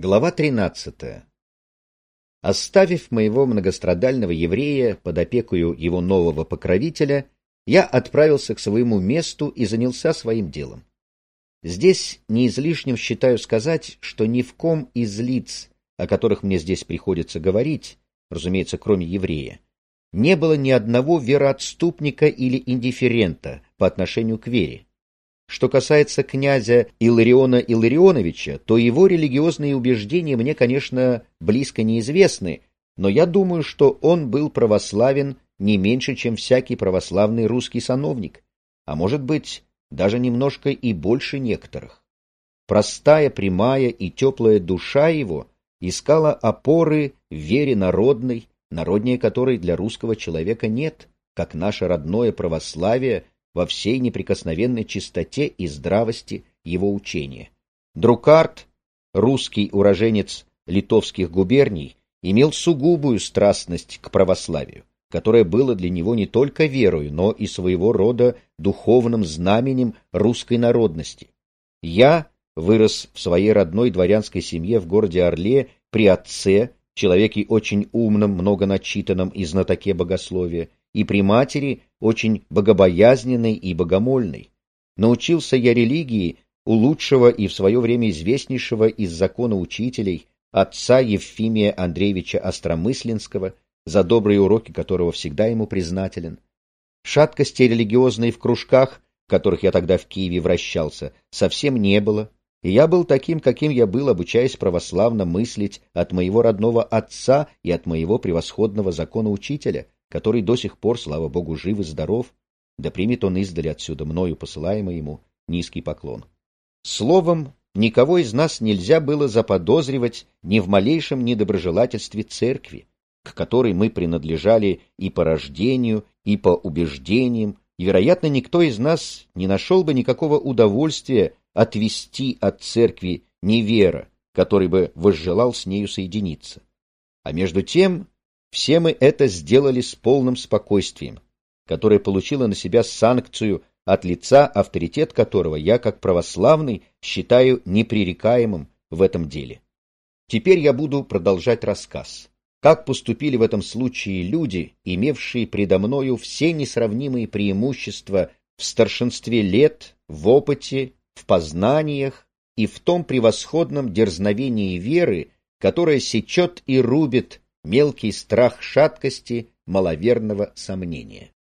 Глава 13. Оставив моего многострадального еврея под опекою его нового покровителя, я отправился к своему месту и занялся своим делом. Здесь не излишним считаю сказать, что ни в ком из лиц, о которых мне здесь приходится говорить, разумеется, кроме еврея, не было ни одного вероотступника или индифферента по отношению к вере, что касается князя Илариона Илларионовича, то его религиозные убеждения мне, конечно, близко неизвестны, но я думаю, что он был православен не меньше, чем всякий православный русский сановник, а может быть, даже немножко и больше некоторых. Простая, прямая и теплая душа его искала опоры в вере народной, народнее которой для русского человека нет, как наше родное православие – во всей неприкосновенной чистоте и здравости его учения. Друкарт, русский уроженец литовских губерний, имел сугубую страстность к православию, которое было для него не только верою, но и своего рода духовным знаменем русской народности. Я вырос в своей родной дворянской семье в городе Орле при отце, человеке очень умном, много начитанном и знатоке богословия, и при матери очень богобоязненной и богомольной. Научился я религии у лучшего и в свое время известнейшего из закона учителей, отца Евфимия Андреевича Остромысленского, за добрые уроки которого всегда ему признателен. Шаткости религиозной в кружках, в которых я тогда в Киеве вращался, совсем не было, и я был таким, каким я был, обучаясь православно мыслить от моего родного отца и от моего превосходного закона учителя — который до сих пор, слава богу, жив и здоров, да примет он издали отсюда мною посылаемый ему низкий поклон. Словом, никого из нас нельзя было заподозривать ни в малейшем недоброжелательстве церкви, к которой мы принадлежали и по рождению, и по убеждениям, и, вероятно, никто из нас не нашел бы никакого удовольствия отвести от церкви невера, который бы возжелал с нею соединиться. А между тем все мы это сделали с полным спокойствием, которое получило на себя санкцию от лица, авторитет которого я, как православный, считаю непререкаемым в этом деле. Теперь я буду продолжать рассказ. Как поступили в этом случае люди, имевшие предо мною все несравнимые преимущества в старшинстве лет, в опыте, в познаниях и в том превосходном дерзновении веры, которое сечет и рубит мелкий страх шаткости, маловерного сомнения.